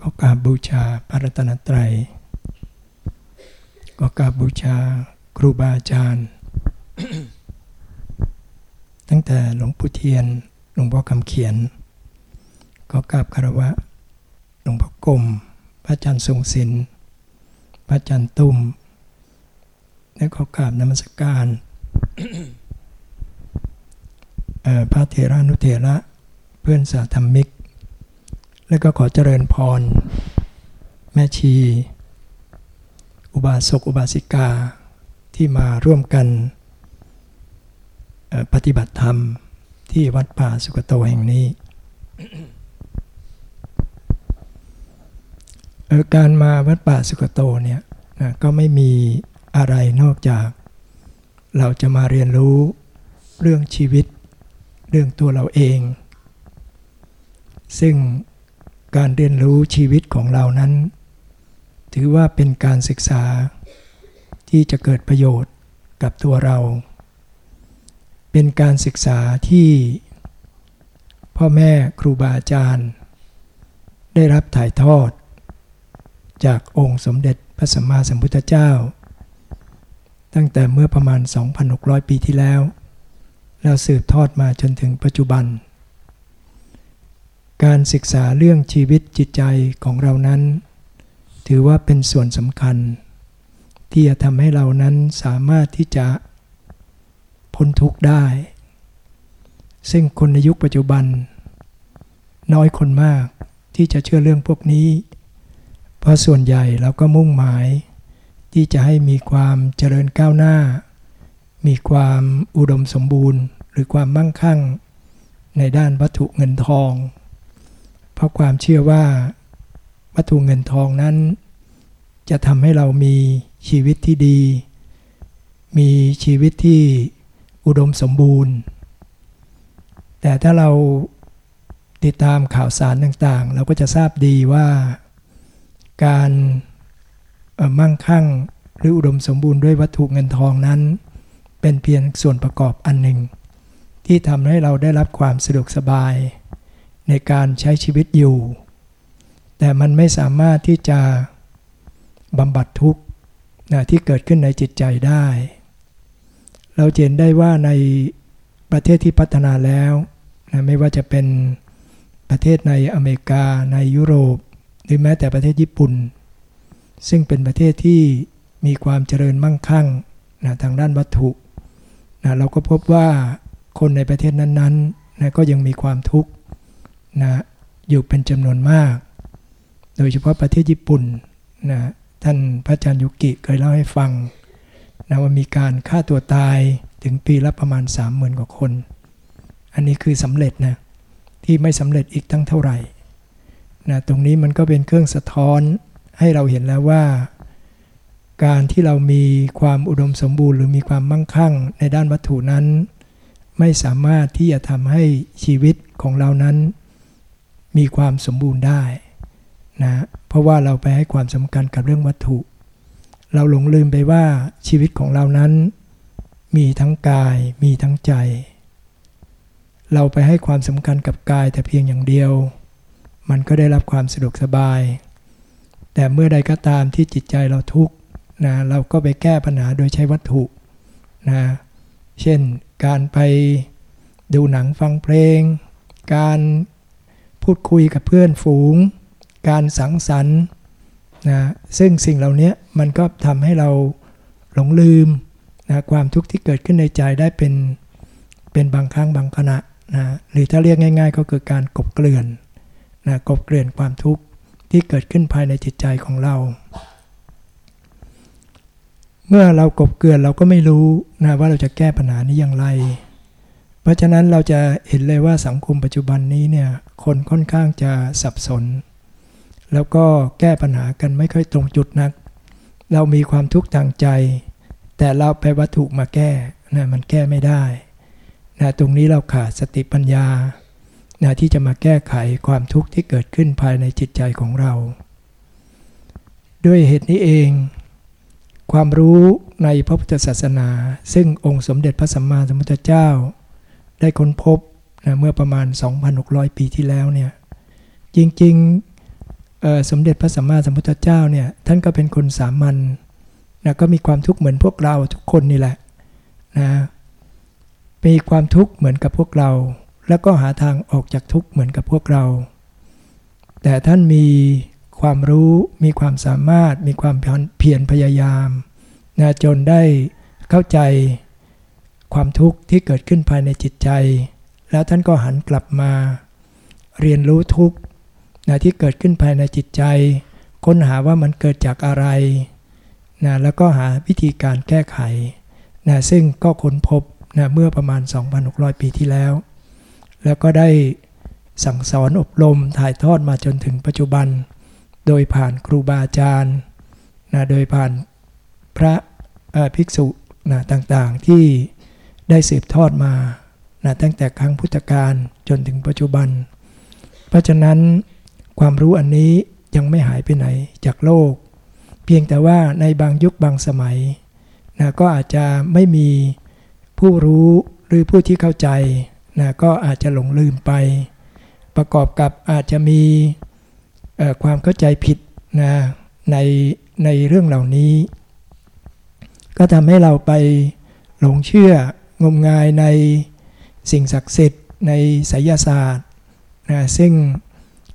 ก็กราบบูชาพระรัตนตรัย ก็กราบบูชาครูบาอาจารย์ ตั้งแต่หลวงปู่เทียน หลวงพ่อคำเขียน ก็กราบคารวะ หลวงพ่อกรมพระอาจารย์ทรงศิลป์พระอาจารย์ตุ้ม และขอกราบนมัสการพระเถรานุเถระเพื่อนสาธรรมิก และก็ขอเจริญพร แม่ชี อุบาสกอุบาสิกาที่มาร่วมกันปฏิบัติธรรมที่วัดป่าสุกโตแห่งนี้การมาวัดป่าสุกโตเนี่ยนะก็ไม่มีอะไรนอกจาก เราจะมาเรียนรู้เรื่องชีวิต เรื่องตัวเราเอง ซึ่ง การเรียนรู้ชีวิตของเรานั้น ถือว่าเป็นการศึกษาที่จะเกิดประโยชน์กับตัวเรา เป็นการศึกษาที่พ่อแม่ครูบาอาจารย์ ได้รับถ่ายทอด จากองค์สมเด็จพระสัมมาสัมพุทธเจ้า ตั้งแต่เมื่อประมาณ 2,600 ปีที่แล้ว แล้วสืบทอดมาจนถึงปัจจุบัน การศึกษาเรื่องชีวิตจิตใจของเรานั้น ถือว่าเป็นส่วนสำคัญ ที่จะทำให้เรานั้นสามารถที่จะพ้นทุกข์ได้ ซึ่งคนในยุคปัจจุบัน น้อยคนมากที่จะเชื่อเรื่องพวกนี้ เพราะส่วนใหญ่เราก็มุ่งหมาย ที่จะให้มีความเจริญก้าวหน้า มีความอุดมสมบูรณ์ หรือความมั่งคั่ง ในด้านวัตถุเงินทอง เพราะความเชื่อว่าวัตถุเงินทองนั้น จะทำให้เรามีชีวิตที่ดี มีชีวิตที่อุดมสมบูรณ์ แต่ถ้าเราติดตามข่าวสารต่างๆ เราก็จะทราบดีว่าการมั่งคั่งหรืออุดมสมบูรณ์ด้วยวัตถุเงินทองนั้น เป็นเพียงส่วนประกอบอันหนึ่ง ที่ทำให้เราได้รับความสะดวกสบาย ในการใช้ชีวิตอยู่ แต่มันไม่สามารถที่จะบำบัดทุกข์นะที่เกิดขึ้นในจิตใจได้ เราเห็นได้ว่าในประเทศที่พัฒนาแล้วนะไม่ว่าจะเป็นประเทศในอเมริกาในยุโรป หรือแม้แต่ประเทศญี่ปุ่น ซึ่งเป็นประเทศที่มีความเจริญมั่งคั่งนะทางด้านวัตถุนะเราก็พบว่าคนในประเทศนั้นๆนะก็ยังมีความทุกข์ นะอยู่เป็นจำนวนมาก โดยเฉพาะประเทศญี่ปุ่นนะท่านพระอาจารย์ยุกิเคยเล่าให้ฟังนะว่ามีการฆ่าตัวตายถึงปีละประมาณ 30,000 กว่าคน อันนี้คือสำเร็จนะที่ไม่สำเร็จอีกตั้งเท่าไหร่นะตรงนี้มันก็เป็นเครื่องสะท้อนให้เราเห็นแล้วว่า การที่เรามีความอุดมสมบูรณ์ หรือมีความมั่งคั่งในด้านวัตถุนั้น ไม่สามารถที่จะทำให้ชีวิตของเรานั้น มีความสมบูรณ์ได้นะเพราะว่าเราไปให้ความสำคัญกับเรื่องวัตถุ เราหลงลืมไปว่าชีวิตของเรานั้น มีทั้งกายมีทั้งใจ เราไปให้ความสำคัญกับกายแต่เพียงอย่างเดียว มันก็ได้รับความสะดวกสบาย แต่เมื่อใดก็ตามที่จิตใจเราทุกข์นะเราก็ไปแก้ปัญหาโดยใช้วัตถุนะเช่นการไปดูหนังฟังเพลง การ พูดคุยกับเพื่อนฝูง การสังสรรค์นะซึ่งสิ่งเหล่านี้มันก็ทำให้เราหลงลืมนะความทุกข์ที่เกิดขึ้นในใจได้เป็นเป็นบางครั้งบางขณะนะหรือถ้าเรียกง่าย ๆ ก็คือการกบเกลื่อนนะกบเกลื่อนความทุกข์ที่เกิดขึ้นภายในจิตใจของเรา เมื่อเรากบเกลื่อนเราก็ไม่รู้นะว่าเราจะแก้ปัญหานี้อย่างไร เพราะฉะนั้นเราจะเห็นเลยว่าสังคมปัจจุบันนี้เนี่ยคนค่อนข้างจะสับสน แล้วก็แก้ปัญหากันไม่ค่อยตรงจุดนัก เรามีความทุกข์ทางใจ แต่เราไปวัตถุมาแก้นะมันแก้ไม่ได้นะตรงนี้เราขาดสติปัญญานะที่จะมาแก้ไขความทุกข์ที่เกิดขึ้นภายในจิตใจของเรา ด้วยเหตุนี้เอง ความรู้ในพระพุทธศาสนา ซึ่งองค์สมเด็จพระสัมมาสัมพุทธเจ้า ได้ค้นพบนะเมื่อประมาณ 2,600 ปีที่แล้วเนี่ยจริงๆสมเด็จพระสัมมาสัมพุทธเจ้าเนี่ยท่านก็เป็นคนสามัญนะก็มีความทุกข์เหมือนพวกเราทุกคนนี่แหละนะมีความทุกข์เหมือนกับพวกเรา แล้วก็หาทางออกจากทุกข์เหมือนกับพวกเรา แต่ท่านมีความรู้มีความสามารถมีความเพียรพยายามนะจนได้เข้าใจ ความทุกข์ที่เกิดขึ้นภายในจิตใจ แล้วท่านก็หันกลับมา เรียนรู้ทุกข์นะที่เกิดขึ้นภายในจิตใจ ค้นหาว่ามันเกิดจากอะไรนะแล้วก็หาวิธีการแก้ไขนะซึ่งก็ค้นพบนะเมื่อประมาณ 2,600 ปีที่แล้ว แล้วก็ได้สั่งสอนอบรมถ่ายทอดมาจนถึงปัจจุบัน โดยผ่านครูบาอาจารย์นะโดยผ่านพระภิกษุนะต่างๆที่ ได้สืบทอดมานะตั้งแต่ครั้งพุทธกาลจนถึงปัจจุบัน เพราะฉะนั้นความรู้อันนี้ยังไม่หายไปไหนจากโลก เพียงแต่ว่าในบางยุคบางสมัยนะก็อาจจะไม่มีผู้รู้หรือผู้ที่เข้าใจนะก็อาจจะหลงลืมไป ประกอบกับอาจจะมีความเข้าใจผิดนะในในเรื่องเหล่านี้ ก็ทำให้เราไปหลงเชื่อ งมงายในสิ่งศักดิ์สิทธิ์ในไสยศาสตร์นะซึ่ง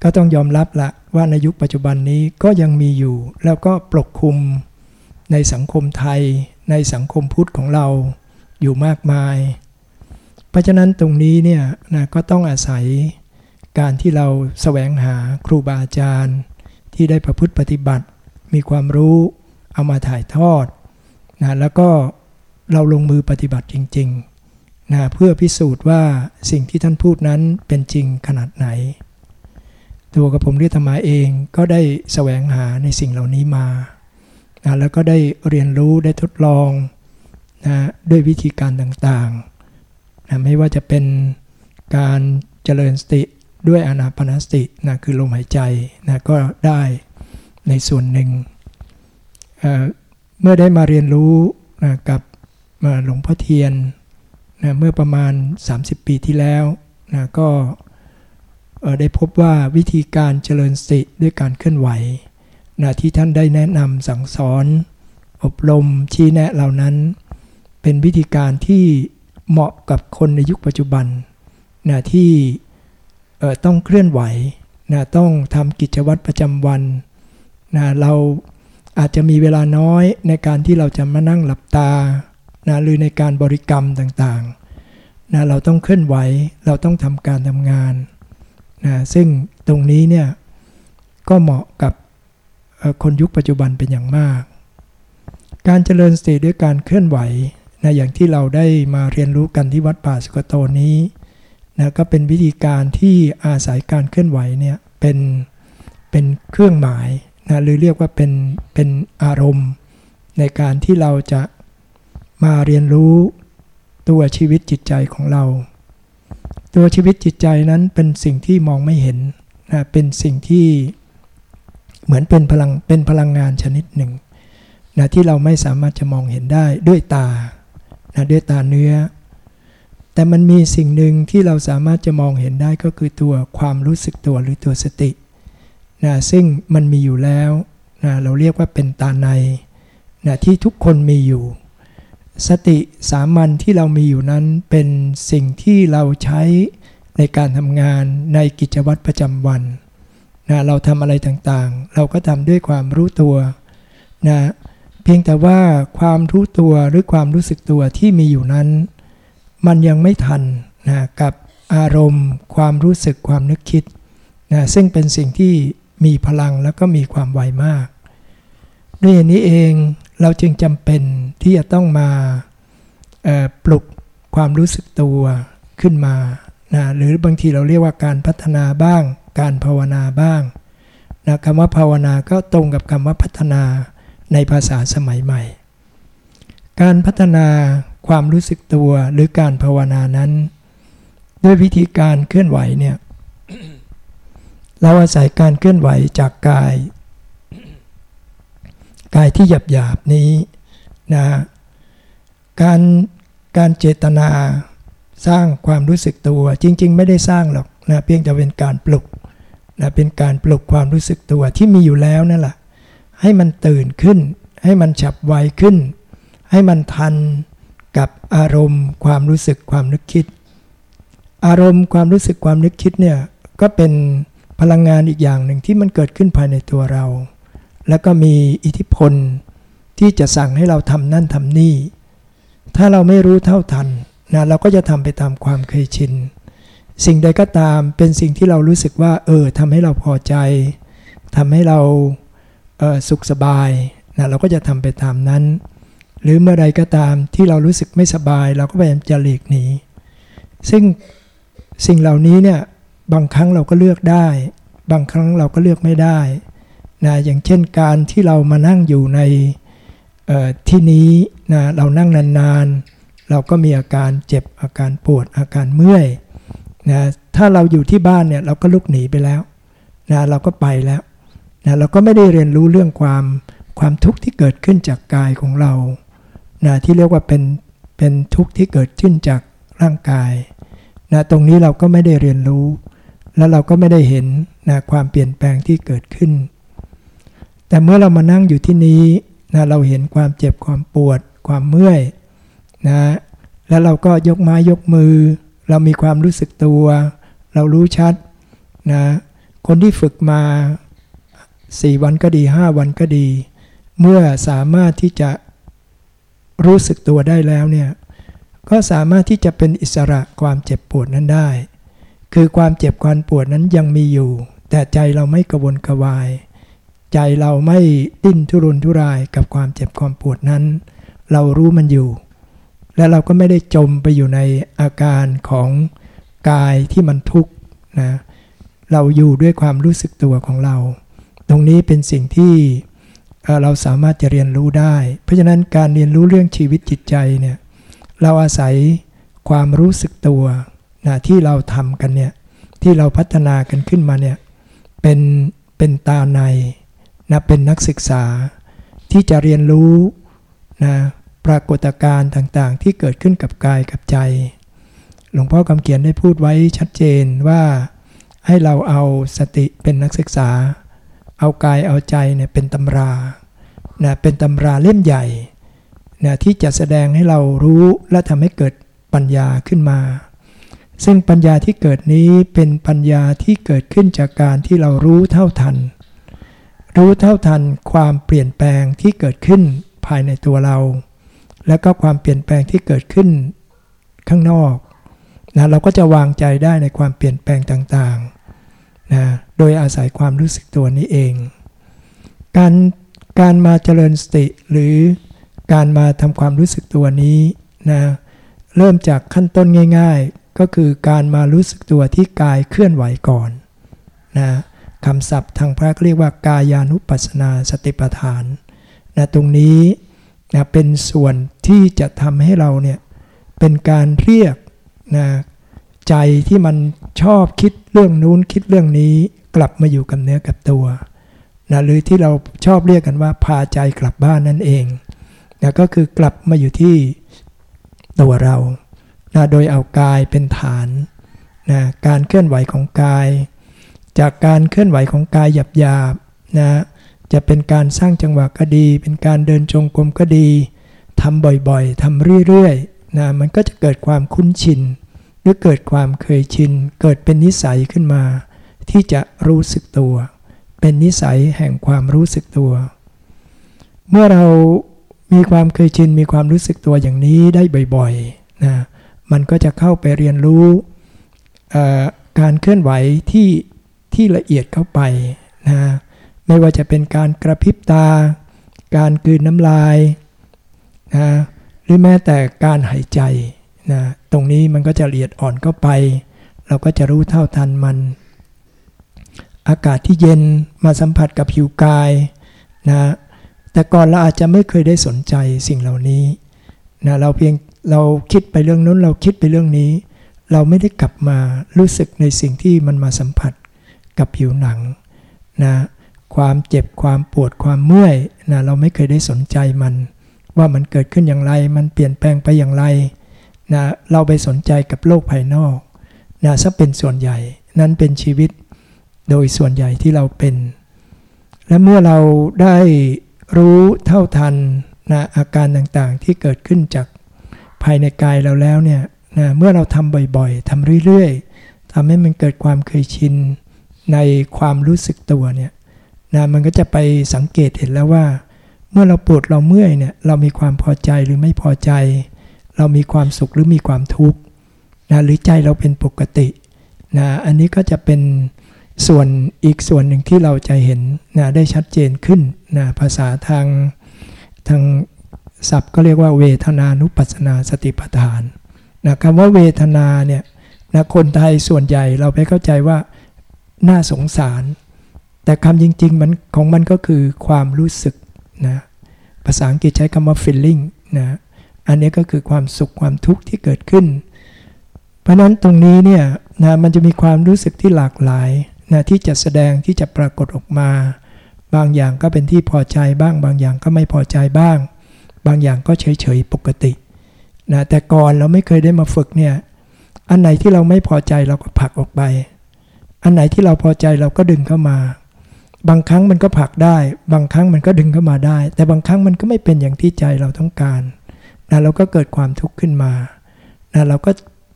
ก็ต้องยอมรับละว่าในยุคปัจจุบันนี้ก็ยังมีอยู่ แล้วก็ปกคลุมในสังคมไทย ในสังคมพุทธของเราอยู่มากมาย เพราะฉะนั้นตรงนี้เนี่ยนะก็ต้องอาศัยการที่เราแสวงหาครูบาอาจารย์ ที่ได้ประพฤติปฏิบัติ มีความรู้เอามาถ่ายทอดนะแล้วก็ เราลงมือปฏิบัติจริงๆนะเพื่อพิสูจน์ว่าสิ่งที่ท่านพูดนั้นเป็นจริงขนาดไหน ตัวกับผมเรียธรรมาเองก็ได้แสวงหาในสิ่งเหล่านี้มานะแล้วก็ได้เรียนรู้ได้ทดลองนะด้วยวิธีการต่างๆนะไม่ว่าจะเป็นการเจริญสติด้วยอนาปนสตินะคือลมหายใจนะก็ได้ในส่วนหนึ่งเเมื่อได้มาเรียนรู้นะกับ หลวงพ่อเทียนนะเมื่อประมาณ 30 ปีที่แล้วนะก็ได้พบว่าวิธีการเจริญสติด้วยการเคลื่อนไหวนะที่ท่านได้แนะนำสั่งสอน อบรมชี้แนะเหล่านั้น เป็นวิธีการที่เหมาะกับคนในยุคปัจจุบันนะที่ต้องเคลื่อนไหวนะต้องทำกิจวัตรประจำวันนะเราอาจจะมีเวลาน้อยในการที่เราจะมานั่งหลับตา นะหรือในการบริกรรมต่างๆนะเราต้องเคลื่อนไหวเราต้องทำการทำงานนะซึ่งตรงนี้เนี่ยก็เหมาะกับคนยุคปัจจุบันเป็นอย่างมาก การเจริญสติด้วยการเคลื่อนไหวนะอย่างที่เราได้มาเรียนรู้กันที่วัดป่าสุกโตนี้นะก็เป็นวิธีการที่อาศัยการเคลื่อนไหวเนี่ยเป็นเป็นเครื่องหมายนะหรือเรียกว่าเป็นเป็นอารมณ์ ในการที่เราจะ มาเรียนรู้ตัวชีวิตจิตใจของเรา ตัวชีวิตจิตใจนั้นเป็นสิ่งที่มองไม่เห็นนะเป็นสิ่งที่เหมือนเป็นพลังเป็นพลังงานชนิดหนึ่งนะที่เราไม่สามารถจะมองเห็นได้ด้วยตานะด้วยตาเนื้อ แต่มันมีสิ่งหนึ่งที่เราสามารถจะมองเห็นได้ก็คือตัวความรู้สึกตัวหรือตัวสตินะซึ่งมันมีอยู่แล้วนะเราเรียกว่าเป็นตาในนะที่ทุกคนมีอยู่ สติสามัญที่เรามีอยู่นั้นเป็นสิ่งที่เราใช้ในการทำงานในกิจวัตรประจำวันนะเราทำอะไรต่างๆ เราก็ทำด้วยความรู้ตัวนะเพียงแต่ว่าความรู้ตัวหรือความรู้สึกตัวที่มีอยู่นั้น มันยังไม่ทันนะกับอารมณ์ ความรู้สึกความนึกคิดนะซึ่งเป็นสิ่งที่มีพลังแล้วก็มีความไวมาก ด้วยนี้เอง เราจึงจำเป็นที่จะต้องมาปลุกความรู้สึกตัวขึ้นมานะหรือบางทีเราเรียกว่าการพัฒนาบ้าง การภาวนาบ้างนะคำว่าภาวนาก็ตรงกับคำว่าพัฒนาในภาษาสมัยใหม่ การพัฒนาความรู้สึกตัวหรือการภาวนานั้น ด้วยวิธีการเคลื่อนไหวเนี่ยเราอาศัยการเคลื่อนไหวจากกาย กายที่หยาบหยาบนี้นะการการเจตนาสร้างความรู้สึกตัวจริง ๆ ไม่ได้สร้างหรอกนะเพียงแต่เป็นการปลุกนะเป็นการปลุกความรู้สึกตัวที่มีอยู่แล้วนั่นแหละให้มันตื่นขึ้น ให้มันฉับไวขึ้น ให้มันทันกับอารมณ์ ความรู้สึกความนึกคิด อารมณ์ความรู้สึกความนึกคิดเนี่ยก็เป็นพลังงานอีกอย่างหนึ่งที่มันเกิดขึ้นภายในตัวเรา แล้วก็มีอิทธิพลที่จะสั่งให้เราทำนั่นทำนี่ ถ้าเราไม่รู้เท่าทันนะเราก็จะทำไปตามความเคยชิน สิ่งใดก็ตามเป็นสิ่งที่เรารู้สึกว่า เออทำให้เราพอใจทำให้เราเออสุขสบายนะเราก็จะทำไปตามนั้น หรือเมื่อใดก็ตามที่เรารู้สึกไม่สบาย เราก็พยายามจะหลีกหนีซึ่งสิ่งเหล่านี้เนี่ยบางครั้งเราก็เลือกได้ บางครั้งเราก็เลือกไม่ได้ นะอย่างเช่นการที่เรามานั่งอยู่ในที่นี้นะเรานั่งนานๆ เราก็มีอาการเจ็บอาการปวดอาการเมื่อยนะถ้าเราอยู่ที่บ้านเนี่ยเราก็ลุกหนีไปแล้วนะเราก็ไปแล้วนะเราก็ไม่ได้เรียนรู้เรื่องความความทุกข์ที่เกิดขึ้นจากกายของเรานะที่เรียกว่าเป็นเป็นทุกข์ที่เกิดขึ้นจากร่างกายนะตรงนี้เราก็ไม่ได้เรียนรู้ แล้วเราก็ไม่ได้เห็นนะความเปลี่ยนแปลงที่เกิดขึ้น แต่เมื่อเรามานั่งอยู่ที่นี้นะเราเห็นความเจ็บความปวด ความเมื่อยนะแล้วเราก็ยกไม้ยกมือ เรามีความรู้สึกตัว เรารู้ชัดนะคนที่ฝึกมา4วันก็ดี5วันก็ดี เมื่อสามารถที่จะรู้สึกตัวได้แล้วเนี่ยก็สามารถที่จะเป็นอิสระความเจ็บปวดนั้นได้ คือความเจ็บความปวดนั้นยังมีอยู่ แต่ใจเราไม่กระวนกระวาย ใจเราไม่ดิ้นทุรนทุรายกับความเจ็บความปวดนั้น เรารู้มันอยู่ และเราก็ไม่ได้จมไปอยู่ในอาการของกายที่มันทุกข์นะเราอยู่ด้วยความรู้สึกตัวของเรา ตรงนี้เป็นสิ่งที่เราสามารถจะเรียนรู้ได้ เพราะฉะนั้นการเรียนรู้เรื่องชีวิตจิตใจเนี่ยเราอาศัยความรู้สึกตัวนะที่เราทำกันเนี่ยที่เราพัฒนากันขึ้นมาเนี่ยเป็นเป็นตาใน นะเป็นนักศึกษาที่จะเรียนรู้นะปรากฏการณ์ต่างๆ ที่เกิดขึ้นกับกายกับใจ หลวงพ่อคำเขียนได้พูดไว้ชัดเจนว่าให้เราเอาสติเป็นนักศึกษา เอากายเอาใจเนี่ยเป็นตำรานะเป็นตำราเล่มใหญ่นะที่จะแสดงให้เรารู้และทำให้เกิดปัญญาขึ้นมา ซึ่งปัญญาที่เกิดนี้เป็นปัญญาที่เกิดขึ้นจากการที่เรารู้เท่าทัน รู้เท่าทันความเปลี่ยนแปลงที่เกิดขึ้นภายในตัวเรา แล้วก็ความเปลี่ยนแปลงที่เกิดขึ้นข้างนอกนะเราก็จะวางใจได้ในความเปลี่ยนแปลงต่างๆนะโดยอาศัยความรู้สึกตัวนี้เอง การการมาเจริญสติหรือการมาทำความรู้สึกตัวนี้นะเริ่มจากขั้นต้นง่าย ๆ ก็คือการมารู้สึกตัวที่กายเคลื่อนไหวก่อนนะ คำศัพท์ทางพระเรียกว่ากายานุปัสนาสติปัฏฐานนะตรงนี้นะเป็นส่วนที่จะทำให้เราเนี่ยเป็นการเรียกนะใจที่มันชอบคิดเรื่องนู้นคิดเรื่องนี้กลับมาอยู่กับเนื้อกับตัวนะหรือที่เราชอบเรียกกันว่าพาใจกลับบ้านนั่นเองนะก็คือกลับมาอยู่ที่ตัวเรานะโดยเอากายเป็นฐานนะการเคลื่อนไหวของกาย จากการเคลื่อนไหวของกายหยาบๆนะจะเป็นการสร้างจังหวะก็ดี เป็นการเดินจงกรมก็ดีทำบ่อยๆทำเรื่อยๆนะมันก็จะเกิดความคุ้นชิน หรือเกิดความเคยชิน เกิดเป็นนิสัยขึ้นมา ที่จะรู้สึกตัว เป็นนิสัยแห่งความรู้สึกตัว เมื่อเรามีความเคยชินมีความรู้สึกตัวอย่างนี้ได้บ่อยๆนะมันก็จะเข้าไปเรียนรู้การเคลื่อนไหวที่ ที่ละเอียดเข้าไปนะไม่ว่าจะเป็นการกระพริบตา การกืนน้ำลายนะหรือแม้แต่การหายใจนะตรงนี้มันก็จะละเอียดอ่อนเข้าไป เราก็จะรู้เท่าทันมัน อากาศที่เย็นมาสัมผัสกับผิวกายนะแต่ก่อนเราอาจจะไม่เคยได้สนใจสิ่งเหล่านี้นะเราเพียงเราคิดไปเรื่องนู้นเราคิดไปเรื่องนี้ เราไม่ได้กลับมารู้สึกในสิ่งที่มันมาสัมผัส กับผิวหนังนะความเจ็บความปวดความเมื่อยนะเราไม่เคยได้สนใจมัน ว่ามันเกิดขึ้นอย่างไรมันเปลี่ยนแปลงไปอย่างไรนะเราไปสนใจกับโลกภายนอกนะซะเป็นส่วนใหญ่นั้นเป็นชีวิตโดยส่วนใหญ่ที่เราเป็น และเมื่อเราได้รู้เท่าทันนะอาการต่างๆที่เกิดขึ้นจากภายในกายเราแล้วเนี่ยนะเมื่อเราทำบ่อยๆทำเรื่อยๆทำให้มันเกิดความเคยชิน ในความรู้สึกตัวเนี่ยนะมันก็จะไปสังเกตเห็นแล้วว่า เมื่อเราปวดเราเมื่อยเนี่ยเรามีความพอใจหรือไม่พอใจ เรามีความสุขหรือมีความทุกข์นะหรือใจเราเป็นปกตินะอันนี้ก็จะเป็นส่วนอีกส่วนหนึ่งที่เราจะเห็นนะได้ชัดเจนขึ้นนะภาษาทางทางศัพท์ก็เรียกว่าเวทนานุปัสนาสติปัฏฐานนะคำว่าเวทนาเนี่ยนะคนไทยส่วนใหญ่เราไปเข้าใจว่า น่าสงสาร แต่คำจริงๆมันของมันก็คือความรู้สึกนะภาษาอังกฤษใช้คำว่า feeling นะอันนี้ก็คือความสุขความทุกข์ที่เกิดขึ้น เพราะนั้นตรงนี้เนี่ยนะมันจะมีความรู้สึกที่หลากหลายนะที่จะแสดงที่จะปรากฏออกมา บางอย่างก็เป็นที่พอใจบ้าง บางอย่างก็ไม่พอใจบ้าง บางอย่างก็เฉยๆปกตินะแต่ก่อนเราไม่เคยได้มาฝึกเนี่ยอันไหนที่เราไม่พอใจเราก็ผลักออกไป อันไหนที่เราพอใจเราก็ดึงเข้ามา บางครั้งมันก็ผลักได้ บางครั้งมันก็ดึงเข้ามาได้ แต่บางครั้งมันก็ไม่เป็นอย่างที่ใจเราต้องการนะเราก็เกิดความทุกข์ขึ้นมานะเราก็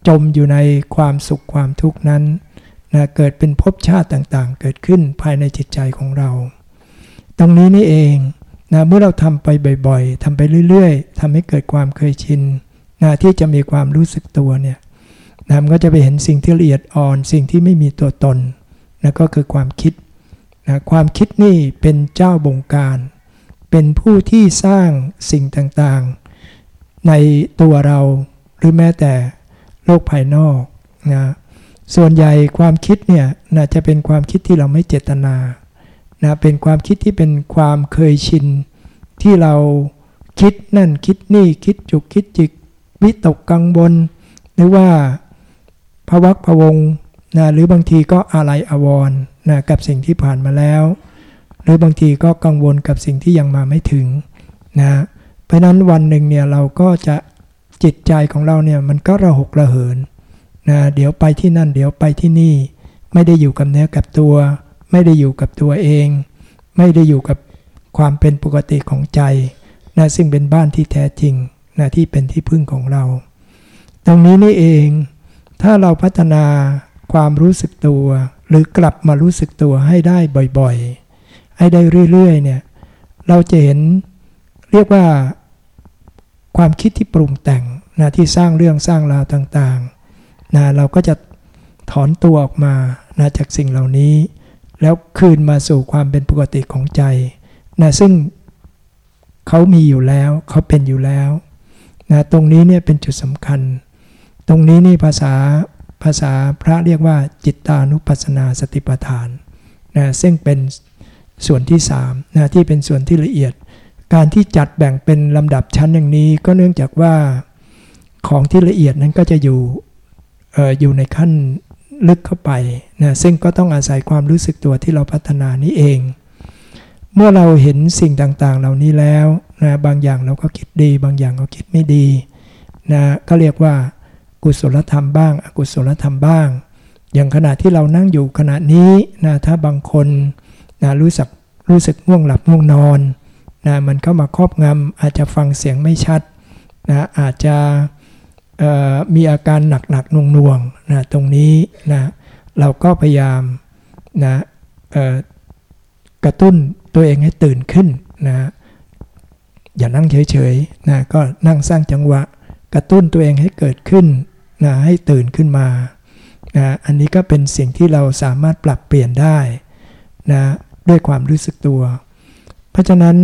จมอยู่ในความสุขความทุกข์นั้นนะเกิดเป็นภพชาติต่างๆ เกิดขึ้นภายในจิตใจของเรา ตรงนี้นี่เองนะเมื่อเราทำไปบ่อยๆทำไปเรื่อยๆทำให้เกิดความเคยชินนะที่จะมีความรู้สึกตัวเนี่ย นะมันก็จะไปเห็นสิ่งที่ละเอียดอ่อนสิ่งที่ไม่มีตัวตนนะก็คือความคิดนะความคิดนี่เป็นเจ้าบงการ เป็นผู้ที่สร้างสิ่งต่างๆ ในตัวเราหรือแม้แต่โลกภายนอกนะส่วนใหญ่ความคิดเนี่ยนะจะเป็นความคิดที่เราไม่เจตนานะเป็นความคิดที่เป็นความเคยชิน ที่เราคิดนั่นคิดนี่คิดจุกคิดจิกวิตกกังวลหรือว่า ภวักพวงนะหรือบางทีก็อะไรอาวรนะกับสิ่งที่ผ่านมาแล้ว หรือบางทีก็กังวลกับสิ่งที่ยังมาไม่ถึงนะเพราะนั้นวันหนึ่งเนี่ยเราก็จะจิตใจของเราเนี่ยมันก็ระหกระเหินนะเดี๋ยวไปที่นั่นเดี๋ยวไปที่นี่ ไม่ได้อยู่กับเนื้อกับตัว ไม่ได้อยู่กับตัวเอง ไม่ได้อยู่กับความเป็นปกติของใจนะซึ่งเป็นบ้านที่แท้จริงนะที่เป็นที่พึ่งของเรา ตรงนี้นี่เอง ถ้าเราพัฒนาความรู้สึกตัว หรือกลับมารู้สึกตัวให้ได้บ่อยๆ ให้ได้เรื่อยๆเนี่ยเราจะเห็นเรียกว่าความคิดที่ปรุงแต่งนะที่สร้างเรื่องสร้างราวต่างๆนะเราก็จะถอนตัวออกมานะจากสิ่งเหล่านี้ แล้วคืนมาสู่ความเป็นปกติของใจนะซึ่งเขามีอยู่แล้วเขาเป็นอยู่แล้วนะตรงนี้เนี่ยเป็นจุดสำคัญ ตรงนี้นี่ภาษาภาษาพระเรียกว่าจิตตานุปัสสนาสติปัฏฐานนะซึ่งเป็นส่วนที่3นะที่เป็นส่วนที่ละเอียด การที่จัดแบ่งเป็นลำดับชั้นอย่างนี้ก็เนื่องจากว่าของที่ละเอียดนั้นก็จะอยู่อออยู่ในขั้นลึกเข้าไปนะซึ่งก็ต้องอาศัยความรู้สึกตัวที่เราพัฒนานี้เอง เมื่อเราเห็นสิ่งต่างๆ เหล่านี้แล้วนะบางอย่างเราก็คิดดี บางอย่างก็คิดไม่ดีนะก็เรียกว่า กุศลธรรมบ้าง อกุศลธรรมบ้าง อย่างขณะที่เรานั่งอยู่ขณะนี้นะถ้าบางคนนะรู้สึกรู้สึกง่วงหลับง่วงนอนนะมันเข้ามาครอบงำอาจจะฟังเสียงไม่ชัดนะอาจจะมีอาการหนักๆน่วงๆนะตรงนี้นะเราก็พยายามนะกระตุ้นตัวเองให้ตื่นขึ้นนะอย่านั่งเฉยๆนะก็นั่งสร้างจังหวะ กระตุ้นตัวเองให้เกิดขึ้น นะให้ตื่นขึ้นมานะอันนี้ก็เป็นสิ่งที่เราสามารถปรับเปลี่ยนได้นะด้วยความรู้สึกตัว เพราะฉะนั้น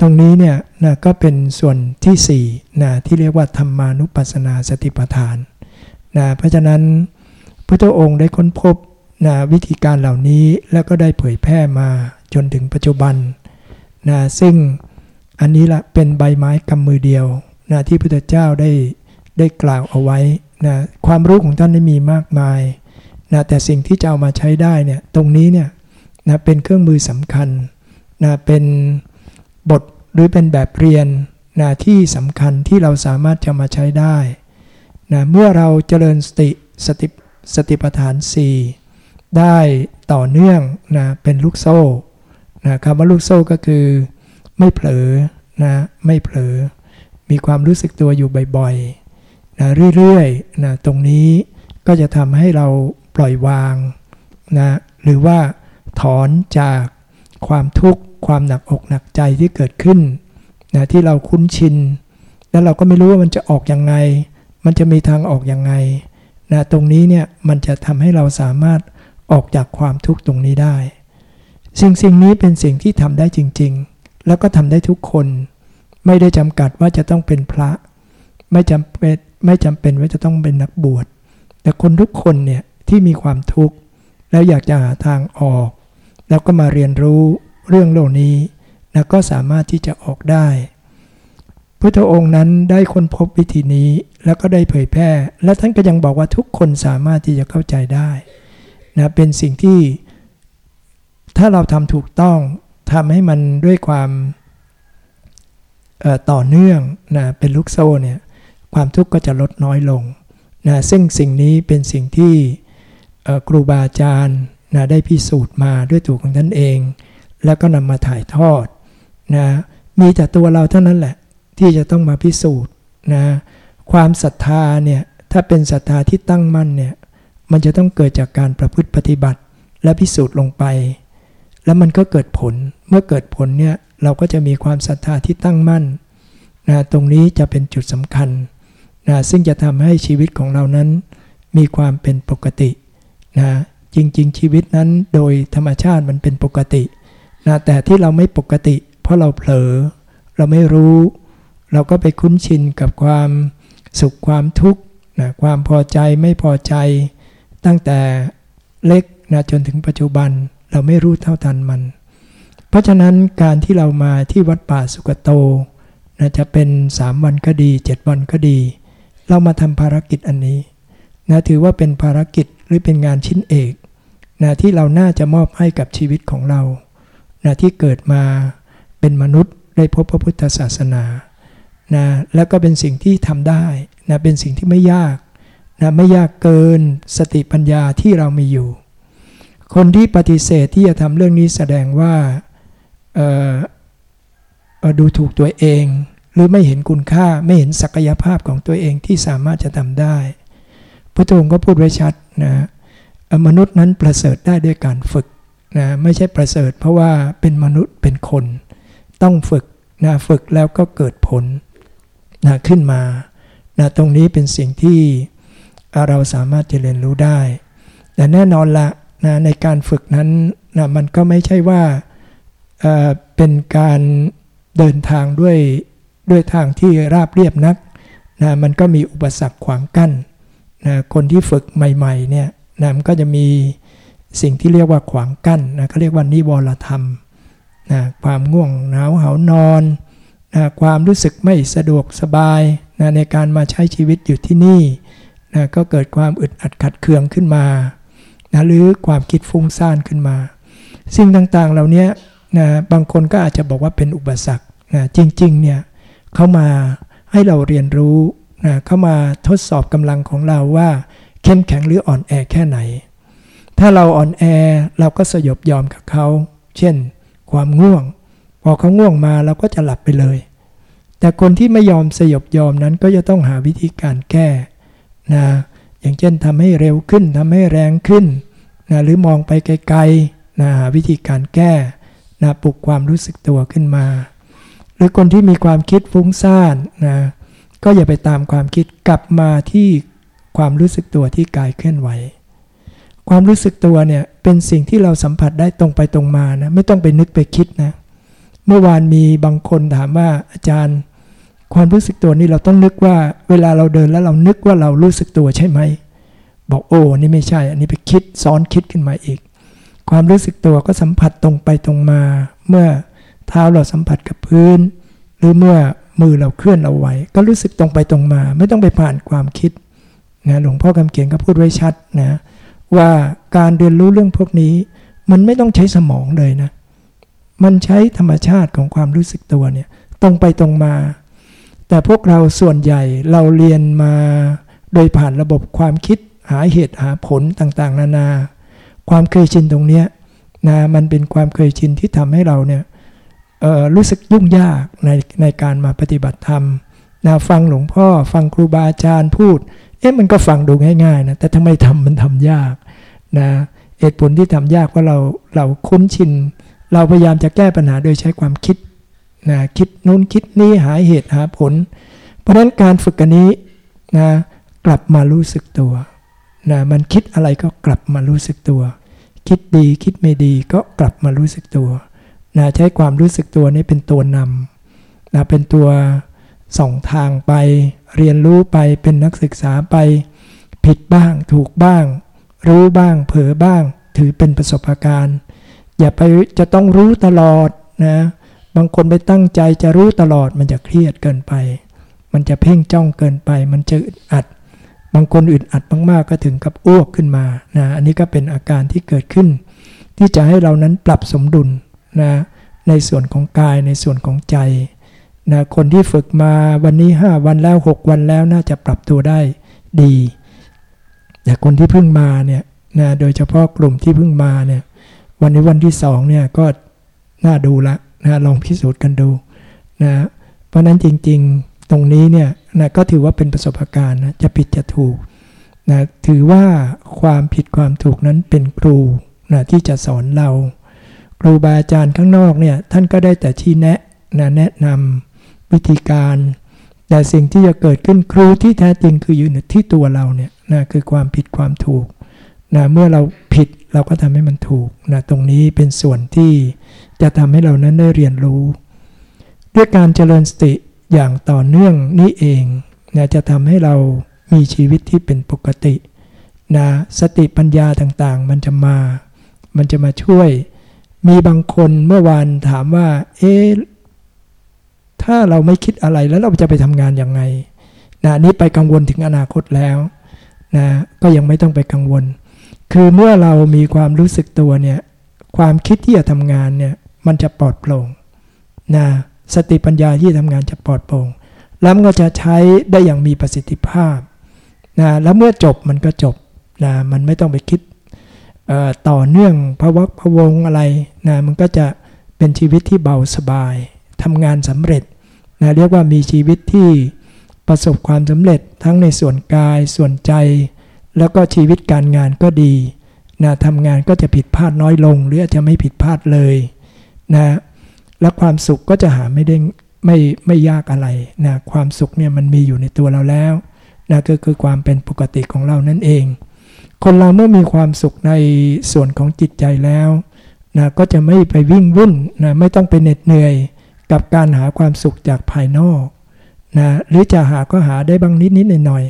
ตรงนี้เนี่ยนะก็เป็นส่วนที่4นะที่เรียกว่าธรรมานุปัสสนาสติปัฏฐานนะเพราะฉะนั้นพระเจ้าองค์ได้ค้นพบนะวิธีการเหล่านี้แล้วก็ได้เผยแพร่มาจนถึงปัจจุบันนะซึ่งอันนี้ละเป็นใบไม้กำมือเดียวนะที่พระพุทธเจ้าได้ได้กล่าวเอาไว้ นะความรู้ของท่านได้มีมากมายนะแต่สิ่งที่จะเอามาใช้ได้เนี่ยตรงนี้เนี่ยนะเป็นเครื่องมือสำคัญนะเป็นบทหรือเป็นแบบเรียนนะที่สำคัญที่เราสามารถจะมาใช้ได้นะเมื่อเราเจริญสติสติสติปัฏฐาน 4 ได้ต่อเนื่องนะเป็นลูกโซ่นะคำว่าลูกโซ่ก็คือ ไม่เผลอนะไม่เผลอ มีความรู้สึกตัวอยู่บ่อยๆ นะเรื่อยๆนะตรงนี้ก็จะทำให้เราปล่อยวางนะหรือว่าถอนจากความทุกข์ความหนักอกหนักใจที่เกิดขึ้นนะที่เราคุ้นชิน แล้วเราก็ไม่รู้ว่ามันจะออกยังไง มันจะมีทางออกยังไงนะตรงนี้เนี่ยมันจะทำให้เราสามารถออกจากความทุกข์ตรงนี้ได้ สิ่งสิ่งนี้เป็นสิ่งที่ทำได้จริง ๆ แล้วก็ทำได้ทุกคน ไม่ได้จำกัดว่าจะต้องเป็นพระ ไม่จำเป็น ไม่จำเป็นว่าจะต้องเป็นนักบวช แต่คนทุกคนเนี่ยที่มีความทุกข์ แล้วอยากจะหาทางออก แล้วก็มาเรียนรู้เรื่องโลกนี้นะก็สามารถที่จะออกได้ พุทธองค์นั้นได้ค้นพบวิธีนี้แล้วก็ได้เผยแพร่ และท่านก็ยังบอกว่าทุกคนสามารถที่จะเข้าใจได้นะเป็นสิ่งที่ถ้าเราทำถูกต้องทำให้มันด้วยความต่อเนื่องนะเป็นลูกโซ่เนี่ย ความทุกข์ก็จะลดน้อยลงนะซึ่งสิ่งนี้เป็นสิ่งที่ครูบาอาจารย์นะได้พิสูจน์มาด้วยตัวของท่านเอง แล้วก็นำมาถ่ายทอดนะมีแต่ตัวเราเท่านั้นแหละที่จะต้องมาพิสูจน์นะความศรัทธาเนี่ยถ้าเป็นศรัทธาที่ตั้งมั่นเนี่ยมันจะต้องเกิดจากการประพฤติปฏิบัติและพิสูจน์ลงไป แล้วมันก็เกิดผลเมื่อเกิดผลเนี่ยเราก็จะมีความศรัทธาที่ตั้งมั่นนะตรงนี้จะเป็นจุดสำคัญ นะซึ่งจะทำให้ชีวิตของเรานั้นมีความเป็นปกตินะจริง ๆ ชีวิตนั้นโดยธรรมชาติมันเป็นปกตินะแต่ที่เราไม่ปกติ เพราะเราเผลอ เราไม่รู้ เราก็ไปคุ้นชินกับความสุขความทุกข์นะความพอใจไม่พอใจ ตั้งแต่เล็กนะจนถึงปัจจุบันเราไม่รู้เท่าทันมัน เพราะฉะนั้นการที่เรามาที่วัดป่าสุกโตนะจะเป็น 3 วันก็ดี 7 วันก็ดี เรามาทำภารกิจอันนี้นะถือว่าเป็นภารกิจหรือเป็นงานชิ้นเอกนะที่เราน่าจะมอบให้กับชีวิตของเรานะที่เกิดมาเป็นมนุษย์ได้พบพระพุทธศาสนานะแล้วก็เป็นสิ่งที่ทำได้นะเป็นสิ่งที่ไม่ยากนะไม่ยากเกินสติปัญญาที่เรามีอยู่ คนที่ปฏิเสธที่จะทำเรื่องนี้แสดงว่าดูถูกตัวเอง รือไม่เห็นคุณค่าไม่เห็นศักยภาพของตัวเองที่สามารถจะทำได้ พระองค์ก็พูดไว้ชัดนะมนุษย์นั้นประเสริฐได้ด้วยการฝึกนะไม่ใช่ประเสริฐ เพราะว่าเป็นมนุษย์เป็นคน ต้องฝึกนะฝึกแล้วก็เกิดผลนะขึ้นมานะตรงนี้เป็นสิ่งที่เราสามารถจะเรียนรู้ได้ แต่แน่นอนละนะในการฝึกนั้นนะมันก็ไม่ใช่ว่าเเป็นการเดินทางด้วย ด้วยทางที่ราบเรียบนักนะมันก็มีอุปสรรคขวางกั้นนะคนที่ฝึกใหม่ๆเนี่ยนะมันก็จะมีสิ่งที่เรียกว่าขวางกั้นนะเขาเรียกว่านิวรธรรมนะความง่วงหนาวเหานอนนะความรู้สึกไม่สะดวกสบายนะในการมาใช้ชีวิตอยู่ที่นี่นะก็เกิดความอึดอัดขัดเคืองขึ้นมานะหรือความคิดฟุ้งซ่านขึ้นมา สิ่งต่างๆเหล่านี้นะบางคนก็อาจจะบอกว่าเป็นอุปสรรคนะจริงๆเนี่ย เขามาให้เราเรียนรู้นะเข้ามาทดสอบกำลังของเราว่า เข้มแข็งหรืออ่อนแอแค่ไหน ถ้าเราอ่อนแอเราก็สยบยอมกับเขา เช่น ความง่วง พอเขาง่วงมาเราก็จะหลับไปเลย แต่คนที่ไม่ยอมสยบยอมนั้นก็จะต้องหาวิธีการแก้นะอย่างเช่นทำให้เร็วขึ้นทำให้แรงขึ้นนะหรือมองไปไกลๆนะหาวิธีการแก้นะปลุกความรู้สึกตัวขึ้นมา หรือคนที่มีความคิดฟุ้งซ่านนะก็อย่าไปตามความคิดกลับมาที่ความรู้สึกตัวที่กายเคลื่อนไหว ความรู้สึกตัวเนี่ยเป็นสิ่งที่เราสัมผัสได้ตรงไปตรงมานะไม่ต้องไปนึกไปคิดนะเมื่อวานมีบางคนถามว่าอาจารย์ ความรู้สึกตัวนี่เราต้องนึกว่า เวลาเราเดินแล้วเรานึกว่าเรารู้สึกตัวใช่ไหมบอกโอ้นี่ไม่ใช่ อันนี้ไปคิดซ้อนคิดขึ้นมาอีก ความรู้สึกตัวก็สัมผัสตรงไปตรงมา เมื่อ เท้าเราสัมผัสกับพื้น หรือเมื่อมือเราเคลื่อนเราไหวก็รู้สึกตรงไปตรงมา ไม่ต้องไปผ่านความคิดนะหลวงพ่อคำเขียนก็พูดไว้ชัดนะว่าการเรียนรู้เรื่องพวกนี้ มันไม่ต้องใช้สมองเลยนะ มันใช้ธรรมชาติของความรู้สึกตัวเนี่ยตรงไปตรงมา แต่พวกเราส่วนใหญ่เราเรียนมาโดยผ่านระบบความคิดหาเหตุหาผลต่างๆ นานา ความเคยชินตรงเนี้ยนะมันเป็นความเคยชินที่ทำให้เราเนี่ย รู้สึกยุ่งยากในในการมาปฏิบัติธรรมนะฟังหลวงพ่อ ฟังครูบาอาจารย์พูด เอ๊ะมันก็ฟังดูง่ายๆนะแต่ทำไมทำมันทำยากนะเหตุผลที่ทำยากเพราะเราเราคุ้นชิน เราพยายามจะแก้ปัญหาโดยใช้ความคิดนะคิดนู้นคิดนี้หาเหตุหาผล เพราะฉะนั้นการฝึกกันนี้นะกลับมารู้สึกตัวนะมันคิดอะไรก็กลับมารู้สึกตัว คิดดีคิดไม่ดีก็กลับมารู้สึกตัว นะใช้ความรู้สึกตัวนี้เป็นตัวนำนะเป็นตัวส่องทางไป เรียนรู้ไปเป็นนักศึกษาไป ผิดบ้างถูกบ้าง รู้บ้าง เผลอบ้าง ถือเป็นประสบการณ์ อย่าไปจะต้องรู้ตลอดนะบางคนไปตั้งใจจะรู้ตลอดมันจะเครียดเกินไป มันจะเพ่งจ้องเกินไป มันจะอึดอัด บางคนอึดอัดมากๆก็ถึงกับอ้วกขึ้นมานะอันนี้ก็เป็นอาการที่เกิดขึ้น ที่จะให้เรานั้นปรับสมดุล นะในส่วนของกายในส่วนของใจนะคนที่ฝึกมาวันนี้ 5 วันแล้ว 6 วันแล้วน่าจะปรับตัวได้ดี แต่คนที่เพิ่งมาเนี่ยนะโดยเฉพาะกลุ่มที่เพิ่งมาเนี่ยวันนี้วันที่สองเนี่ยก็น่าดูละนะลองพิสูจน์กันดูนะเพราะนั้นจริงๆตรงนี้เนี่ยนะก็ถือว่าเป็นประสบการณ์นะจะผิดจะถูกนะถือว่าความผิดความถูกนั้นเป็นครูนะที่จะสอนเรา ครูบาอาจารย์ข้างนอกเนี่ยท่านก็ได้แต่ชี้แนะนะแนะนำวิธีการ แต่สิ่งที่จะเกิดขึ้นครูที่แท้จริงคืออยู่ที่ตัวเราเนี่ยนะคือความผิดความถูกนะเมื่อเราผิดเราก็ทำให้มันถูกนะตรงนี้เป็นส่วนที่จะทำให้เรานั้นได้เรียนรู้ ด้วยการเจริญสติอย่างต่อเนื่องนี้เองนะจะทำให้เรามีชีวิตที่เป็นปกตินะสติปัญญาต่างๆ มันจะมา มันจะมาช่วย มีบางคนเมื่อวานถามว่า เอ๊ถ้าเราไม่คิดอะไรแล้วเราจะไปทำงานยังไงนะนี้ไปกังวลถึงอนาคตแล้วนะก็ยังไม่ต้องไปกังวล คือเมื่อเรามีความรู้สึกตัวเนี่ยความคิดที่จะทำงานเนี่ยมันจะปลอดโปร่งนะสติปัญญาที่ทำงานจะปลอดโปร่งแล้วมันก็จะใช้ได้อย่างมีประสิทธิภาพนะแล้วเมื่อจบมันก็จบนะมันไม่ต้องไปคิด ต่อเนื่องพะวักพะวงอะไรนะมันก็จะเป็นชีวิตที่เบาสบายทำงานสำเร็จนะเรียกว่ามีชีวิตที่ประสบความสำเร็จทั้งในส่วนกายส่วนใจ แล้วก็ชีวิตการงานก็ดีนะทำงานก็จะผิดพลาดน้อยลง หรืออาจจะไม่ผิดพลาดเลยนะและความสุขก็จะหาไม่ได้ไม่ไม่ยากอะไรนะความสุขเนี่ยมันมีอยู่ในตัวเราแล้วนะก็คือความเป็นปกติของเรานั่นเอง คนเราเมื่อมีความสุขในส่วนของจิตใจแล้วนะก็จะไม่ไปวิ่งวุ่นนะไม่ต้องไปเหน็ดเหนื่อยกับการหาความสุขจากภายนอกนะหรือจะหาก็หาได้บางนิดนิดหน่อยหน่อย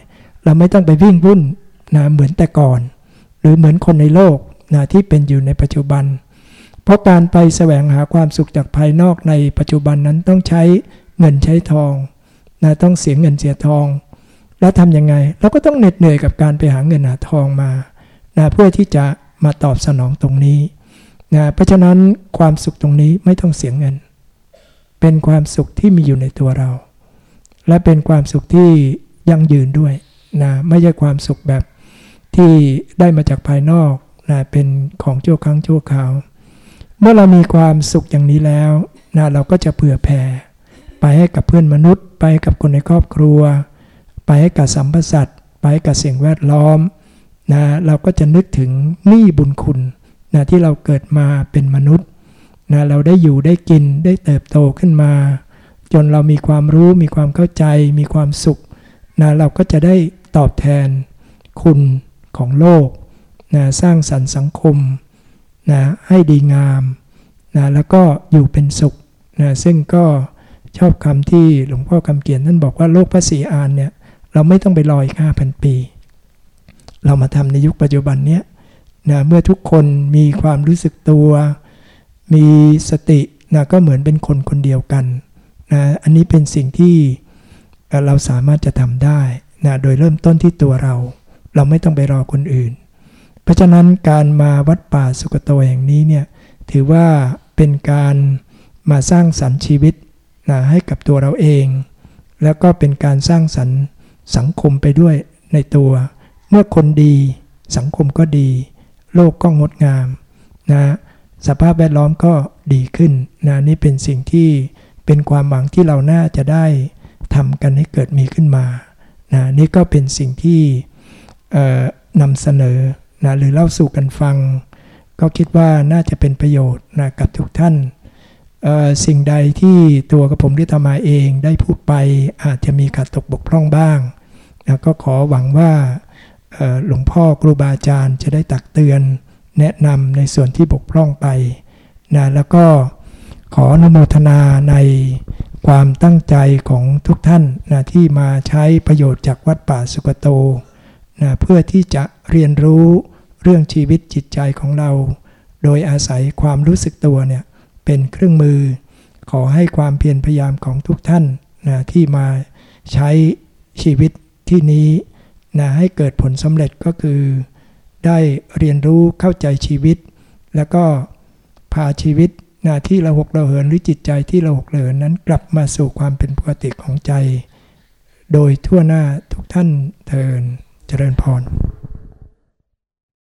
เราไม่ต้องไปวิ่งวุ่นนะเหมือนแต่ก่อน หรือเหมือนคนในโลกนะที่เป็นอยู่ในปัจจุบัน เพราะการไปแสวงหาความสุขจากภายนอกในปัจจุบันนั้นต้องใช้เงินใช้ทองนะต้องเสียเงินเสียทอง แล้วทำยังไง เราก็ต้องเหน็ดเหนื่อยกับการไปหาเงินหาทองมานะเพื่อที่จะมาตอบสนองตรงนี้นะเพราะฉะนั้นความสุขตรงนี้ไม่ต้องเสียเงิน เป็นความสุขที่มีอยู่ในตัวเรา และเป็นความสุขที่ยั่งยืนด้วยนะไม่ใช่ความสุขแบบที่ได้มาจากภายนอกนะเป็นของชั่วครั้งชั่วคราว เมื่อเรามีความสุขอย่างนี้แล้วนะเราก็จะเผื่อแผ่ไปให้กับเพื่อนมนุษย์ ไปกับคนในครอบครัว ไปกับสัมปสัตไปกับสิ่งแวดล้อมนะเราก็จะนึกถึงหนี้บุญคุณนะที่เราเกิดมาเป็นมนุษย์นะเราได้อยู่ได้กินได้เติบโตขึ้นมา จนเรามีความรู้มีความเข้าใจ มีความสุขนะเราก็จะได้ตอบแทนคุณของโลกนะสร้างสรรค์สังคมนะให้ดีงามนะแล้วก็อยู่เป็นสุขนะซึ่งก็ชอบคำที่หลวงพ่อคำเกียนท่านบอกว่าโลกพระศรีอานเนี่ย เราไม่ต้องไปรออีกห้าพันปี เรามาทำในยุคปัจจุบันเนี้ยนะเมื่อทุกคนมีความรู้สึกตัว มีสตินะก็เหมือนเป็นคนคนเดียวกันนะอันนี้เป็นสิ่งที่เราสามารถจะทำได้นะโดยเริ่มต้นที่ตัวเรา เราไม่ต้องไปรอคนอื่น เพราะฉะนั้นการมาวัดป่าสุกโตแห่งนี้เนี่ยถือว่าเป็นการมาสร้างสรรค์ชีวิตนะให้กับตัวเราเอง แล้วก็เป็นการสร้างสรรค์ สังคมไปด้วยในตัว เมื่อคนดี สังคมก็ดี โลกก็งดงามนะสภาพแวดล้อมก็ดีขึ้นนะนี่เป็นสิ่งที่เป็นความหวังที่เราน่าจะได้ทำกันให้เกิดมีขึ้นมานะนี่ก็เป็นสิ่งที่นำเสนอนะหรือเล่าสู่กันฟัง ก็คิดว่าน่าจะเป็นประโยชน์นะกับทุกท่าน สิ่งใดที่ตัวกระผมที่ทำมาเองได้พูดไปอาจจะมีขาดตกบกพร่องบ้าง นะก็ขอหวังว่าหลวงพ่อครูบาอาจารย์จะได้ตักเตือนแนะนำในส่วนที่บกพร่องไปนะแล้วก็ขออนุโมทนาในความตั้งใจของทุกท่านนะที่มาใช้ประโยชน์จากวัดป่าสุกโตนะเพื่อที่จะเรียนรู้เรื่องชีวิตจิตใจของเรา โดยอาศัยความรู้สึกตัวเนี่ยเป็นเครื่องมือ ขอให้ความเพียรพยายามของทุกท่านนะที่มาใช้ชีวิต ที่นี้นะให้เกิดผลสำเร็จก็คือ ได้เรียนรู้เข้าใจชีวิต แล้วก็พาชีวิตนะที่เราหกเราเหินหรือจิตใจที่เราหกเราเหินนั้นกลับมาสู่ความเป็นปกติของใจ โดยทั่วหน้าทุกท่านเทินเจริญพร